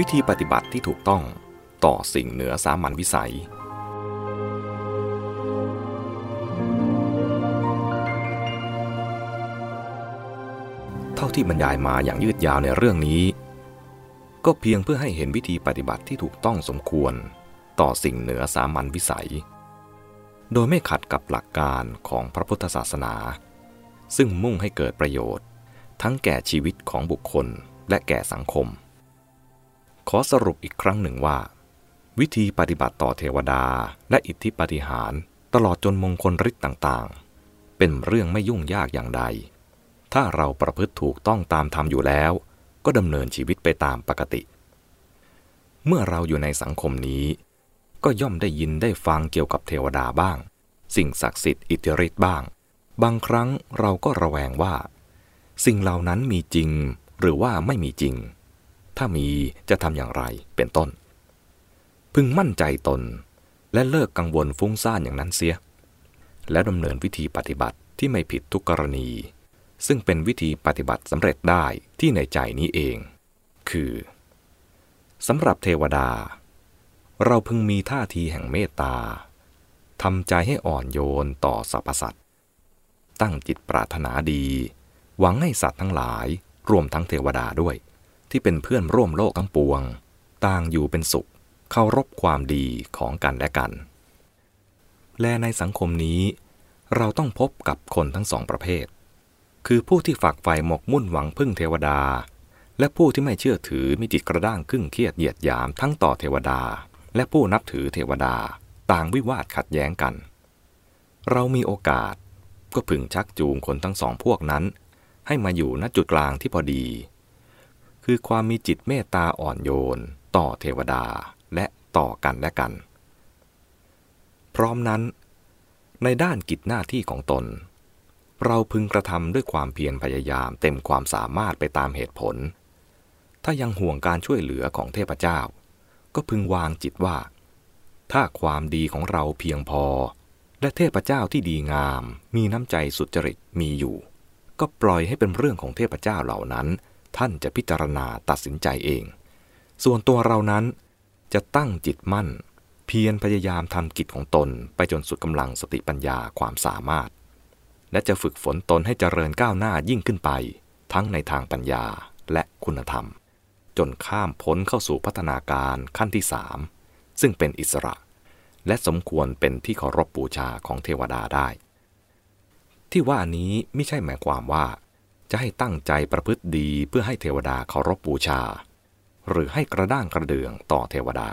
วิธีปฏิบัติที่ถูกต้องต่อสิ่งเหนือสามัญวิสัย เท่าที่บรรยายมาอย่างยืดยาวในเรื่องนี้ ก็เพียงเพื่อให้เห็นวิธีปฏิบัติที่ถูกต้องสมควรต่อสิ่งเหนือสามัญวิสัย โดยไม่ขัดกับหลักการของพระพุทธศาสนา ซึ่งมุ่งให้เกิดประโยชน์ ทั้งแก่ชีวิตของบุคคลและแก่สังคม ขอสรุปอีกครั้งหนึ่งว่า วิธีปฏิบัติต่อเทวดาและอิทธิปฏิหารตลอดจนมงคลฤทธิ์ต่างๆ เป็นเรื่องไม่ยุ่งยากอย่างใด ถ้าเราประพฤติถูกต้องตามธรรมอยู่แล้ว ก็ดำเนินชีวิตไปตามปกติ เมื่อเราอยู่ในสังคมนี้ ก็ย่อมได้ยินได้ฟังเกี่ยวกับเทวดาบ้าง สิ่งศักดิ์สิทธิ์อิทธิฤทธิ์บ้าง บางครั้งเราก็ระแวงว่า สิ่งเหล่านั้นมีจริงหรือว่าไม่มีจริง ถ้ามีจะทำอย่างไรเป็นต้น พึงมั่นใจตนและเลิกกังวลฟุ้งซ่านอย่างนั้นเสีย และดำเนินวิธีปฏิบัติที่ไม่ผิดทุกกรณี ซึ่งเป็นวิธีปฏิบัติสำเร็จได้ที่ในใจนี้เอง คือสำหรับเทวดา เราพึงมีท่าทีแห่งเมตตาทำใจให้อ่อนโยนต่อสรรพสัตว์ตั้งจิตปรารถนาดี หวังให้สัตว์ทั้งหลายรวมทั้งเทวดาด้วย ที่เป็นเพื่อนร่วมโลกทั้งปวง ต่างอยู่เป็นสุข เคารพความดีของกันและกัน และในสังคมนี้ เราต้องพบกับคนทั้งสองประเภท คือผู้ที่ฝักใฝ่หมกมุ่นหวังพึ่งเทวดา และผู้ที่ไม่เชื่อถือมีจิตกระด้างครึ่งเครียดเหยียดหยามทั้งต่อเทวดา และผู้นับถือเทวดา ต่างวิวาทขัดแย้งกัน เรามีโอกาสก็พึงชักจูงคนทั้งสองพวกนั้น ให้มาอยู่ณจุดกลางที่พอดี คือความมีจิตเมตตาอ่อนโยน ต่อเทวดาและต่อกันและกัน พร้อมนั้น ในด้านกิจหน้าที่ของตน เราพึงกระทำด้วยความเพียรพยายามเต็มความสามารถไปตามเหตุผล ถ้ายังห่วงการช่วยเหลือของเทพเจ้า ก็พึงวางจิตว่า ถ้าความดีของเราเพียงพอ และเทพเจ้าที่ดีงาม มีน้ำใจสุจริตมีอยู่ ก็ปล่อยให้เป็นเรื่องของเทพเจ้าเหล่านั้น ท่านจะพิจารณาตัดสินใจเอง ส่วนตัวเรานั้นจะตั้งจิตมั่น เพียรพยายามทำกิจของตนไปจนสุดกำลังสติปัญญาความสามารถ และจะฝึกฝนตนให้เจริญก้าวหน้ายิ่งขึ้นไป ทั้งในทางปัญญาและคุณธรรม จนข้ามพ้นเข้าสู่พัฒนาการขั้นที่สามซึ่งเป็นอิสระ และสมควรเป็นที่เคารพบูชาของเทวดาได้ ที่ว่านี้ไม่ใช่หมายความว่า จะให้ตั้งใจประพฤติดีเพื่อให้เทวดาเคารพบูชา หรือให้กระด้างกระเดืองต่อเทวดา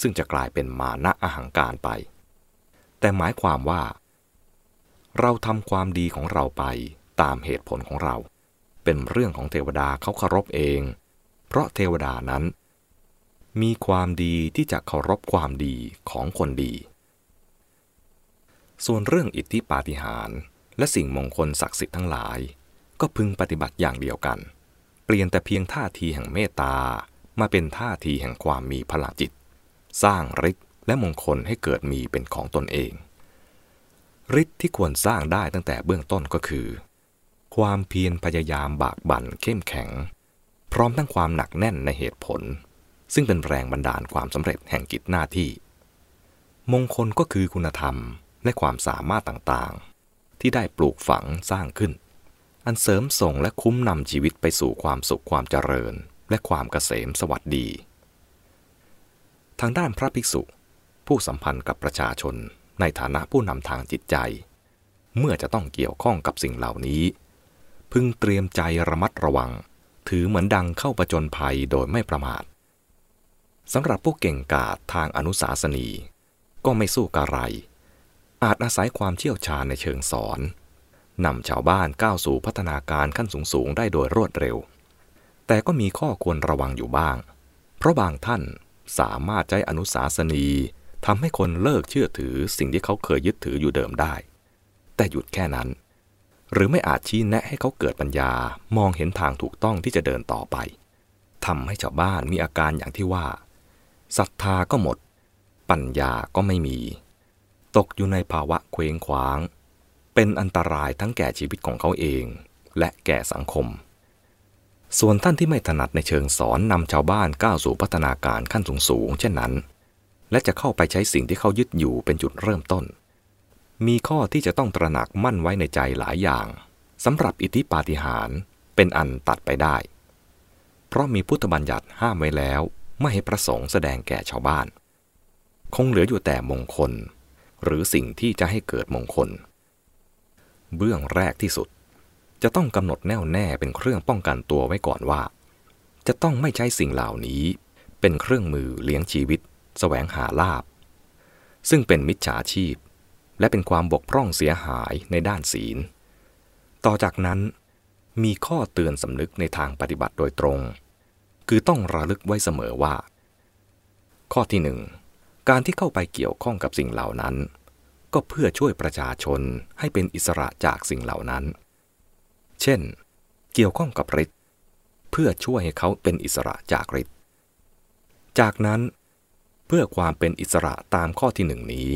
ซึ่งจะกลายเป็นมานะอาหังการไป แต่หมายความว่า เราทำความดีของเราไปตามเหตุผลของเรา เป็นเรื่องของเทวดาเขาเคารพเอง เพราะเทวดานั้น มีความดีที่จะเคารพความดีของคนดี ส่วนเรื่องอิทธิปาฏิหาริย์และสิ่งมงคลศักดิ์สิทธิ์ทั้งหลาย ก็พึงปฏิบัติอย่างเดียวกัน เปลี่ยนแต่เพียงท่าทีแห่งเมตตา มาเป็นท่าทีแห่งความมีพลังจิต สร้างฤทธิ์และมงคลให้เกิดมีเป็นของตนเองฤทธิ์ที่ควรสร้างได้ตั้งแต่เบื้องต้นก็คือ ความเพียรพยายามบากบั่นเข้มแข็ง พร้อมทั้งความหนักแน่นในเหตุผล ซึ่งเป็นแรงบันดาลความสำเร็จแห่งกิจหน้าที่ มงคลก็คือคุณธรรมและความสามารถต่างๆ ที่ได้ปลูกฝังสร้างขึ้น อันเสริมส่งและคุ้มนำชีวิตไปสู่ความสุขความเจริญ และความเกษมสวัสดี ทางด้านพระภิกษุ ผู้สัมพันธ์กับประชาชนในฐานะผู้นำทางจิตใจ เมื่อจะต้องเกี่ยวข้องกับสิ่งเหล่านี้ พึงเตรียมใจระมัดระวัง ถือเหมือนดังเข้าประจนภัยโดยไม่ประมาทสำหรับผู้เก่งกาจทางอนุสาสนี ก็ไม่สู้กะไร อาจอาศัยความเชี่ยวชาญในเชิงสอน นำชาวบ้านก้าวสู่พัฒนาการขั้นสูงๆได้โดยรวดเร็ว แต่ก็มีข้อควรระวังอยู่บ้าง เพราะบางท่านสามารถใช้อนุสาสนีทำให้คนเลิกเชื่อถือสิ่งที่เขาเคยยึดถืออยู่เดิมได้ แต่หยุดแค่นั้น หรือไม่อาจชี้แนะให้เขาเกิดปัญญามองเห็นทางถูกต้องที่จะเดินต่อไปทำให้ชาวบ้านมีอาการอย่างที่ว่าศรัทธาก็หมด ปัญญาก็ไม่มี ตกอยู่ในภาวะเคว้งคว้าง เป็นอันตรายทั้งแก่ชีวิตของเขาเอง และแก่สังคม ส่วนท่านที่ไม่ถนัดในเชิงสอนนำชาวบ้านก้าวสู่พัฒนาการขั้นสูงๆเช่นนั้น และจะเข้าไปใช้สิ่งที่เขายึดอยู่เป็นจุดเริ่มต้น มีข้อที่จะต้องตระหนักมั่นไว้ในใจหลายอย่างสำหรับอิทธิปาฏิหาริย์เป็นอันตัดไปได้ เพราะมีพุทธบัญญัติห้ามไว้แล้ว ไม่ให้ประสงค์แสดงแก่ชาวบ้าน คงเหลืออยู่แต่มงคล หรือสิ่งที่จะให้เกิดมงคล เบื้องแรกที่สุด จะต้องกำหนดแน่วแน่เป็นเครื่องป้องกันตัวไว้ก่อนว่า จะต้องไม่ใช้สิ่งเหล่านี้ เป็นเครื่องมือเลี้ยงชีวิตแสวงหาลาบ ซึ่งเป็นมิจฉาชีพ และเป็นความบกพร่องเสียหายในด้านศีล ต่อจากนั้น มีข้อเตือนสำนึกในทางปฏิบัติโดยตรง คือต้องระลึกไว้เสมอว่า ข้อที่หนึ่งการที่เข้าไปเกี่ยวข้องกับสิ่งเหล่านั้น ก็เพื่อช่วยประชาชนให้เป็นอิสระจากสิ่งเหล่านั้น เช่น เกี่ยวข้องกับฤทธิ์เพื่อช่วยให้เขาเป็นอิสระจากฤทธิ์จากนั้น เพื่อความเป็นอิสระตามข้อที่หนึ่งนี้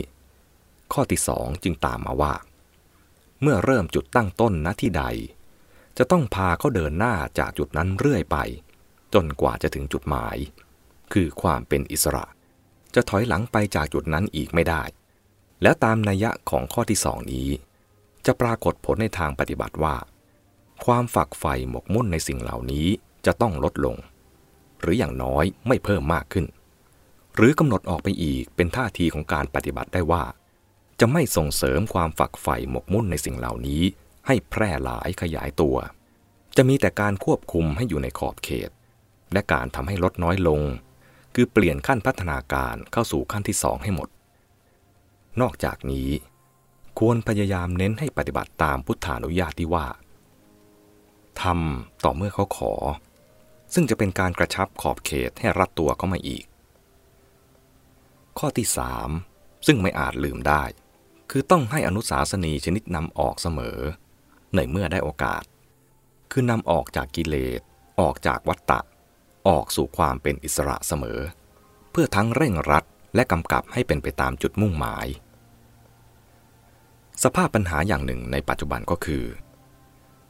ข้อที่สองจึงตามมาว่า เมื่อเริ่มจุดตั้งต้นณที่ใด จะต้องพาเขาเดินหน้าจากจุดนั้นเรื่อยไป จนกว่าจะถึงจุดหมาย คือความเป็นอิสระ จะถอยหลังไปจากจุดนั้นอีกไม่ได้ แล้วตามนัยยะของข้อที่สองนี้ จะปรากฏผลในทางปฏิบัติว่า ความฝักใฝ่หมกมุ่นในสิ่งเหล่านี้จะต้องลดลง หรืออย่างน้อยไม่เพิ่มมากขึ้น หรือกำหนดออกไปอีกเป็นท่าทีของการปฏิบัติได้ว่า จะไม่ส่งเสริมความฝักใฝ่หมกมุ่นในสิ่งเหล่านี้ ให้แพร่หลายขยายตัว จะมีแต่การควบคุมให้อยู่ในขอบเขต และการทำให้ลดน้อยลง คือเปลี่ยนขั้นพัฒนาการเข้าสู่ขั้นที่สองให้หมด นอกจากนี้ ควรพยายามเน้นให้ปฏิบัติตามพุทธานุญาตที่ว่าทำต่อเมื่อเขาขอ ซึ่งจะเป็นการกระชับขอบเขตให้รัดตัวเข้ามาอีก ข้อที่สามซึ่งไม่อาจลืมได้ คือต้องให้อนุสาสนีชนิดนำออกเสมอ ในเมื่อได้โอกาส คือนำออกจากกิเลส ออกจากวัฏฏะออกสู่ความเป็นอิสระเสมอ เพื่อทั้งเร่งรัดและกำกับให้เป็นไปตามจุดมุ่งหมาย สภาพปัญหาอย่างหนึ่งในปัจจุบันก็คือ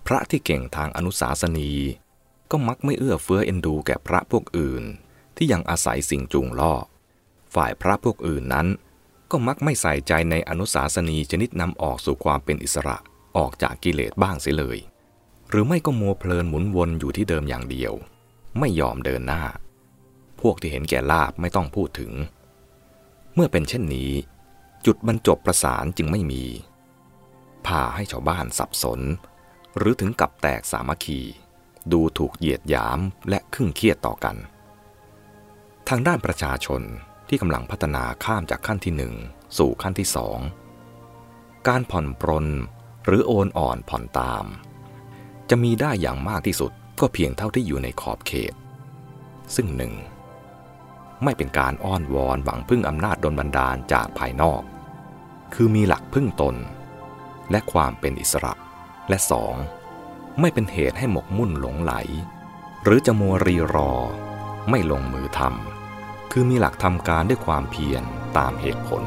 พระที่เก่งทางอนุสาสนี ก็มักไม่เอื้อเฟื้อเอ็นดูแก่พระพวกอื่น ที่ยังอาศัยสิ่งจูงล่อ ฝ่ายพระพวกอื่นนั้น ก็มักไม่ใส่ใจในอนุสาสนีชนิดนำออกสู่ความเป็นอิสระออกจากกิเลสบ้างเสียเลย หรือไม่ก็มัวเพลินหมุนวนอยู่ที่เดิมอย่างเดียว ไม่ยอมเดินหน้า พวกที่เห็นแก่ลาบไม่ต้องพูดถึง เมื่อเป็นเช่นนี้ จุดบรรจบประสานจึงไม่มี พาให้ชาวบ้านสับสน หรือถึงกับแตกสามัคคี ดูถูกเหยียดหยามและขึ่งเครียดต่อกัน ทางด้านประชาชนที่กำลังพัฒนาข้ามจากขั้นที่หนึ่งสู่ขั้นที่สองการผ่อนปรนหรือโอนอ่อนผ่อนตาม จะมีได้อย่างมากที่สุดก็เพียงเท่าที่อยู่ในขอบเขต ซึ่งหนึ่งไม่เป็นการอ้อนวอนหวังพึ่งอำนาจดลบันดาลจากภายนอก คือมีหลักพึ่งตน และความเป็นอิสระ และสองไม่เป็นเหตุให้หมกมุ่นหลงไหล หรือจะมัวรีรอ ไม่ลงมือทำคือมีหลักทำการด้วยความเพียรตามเหตุผล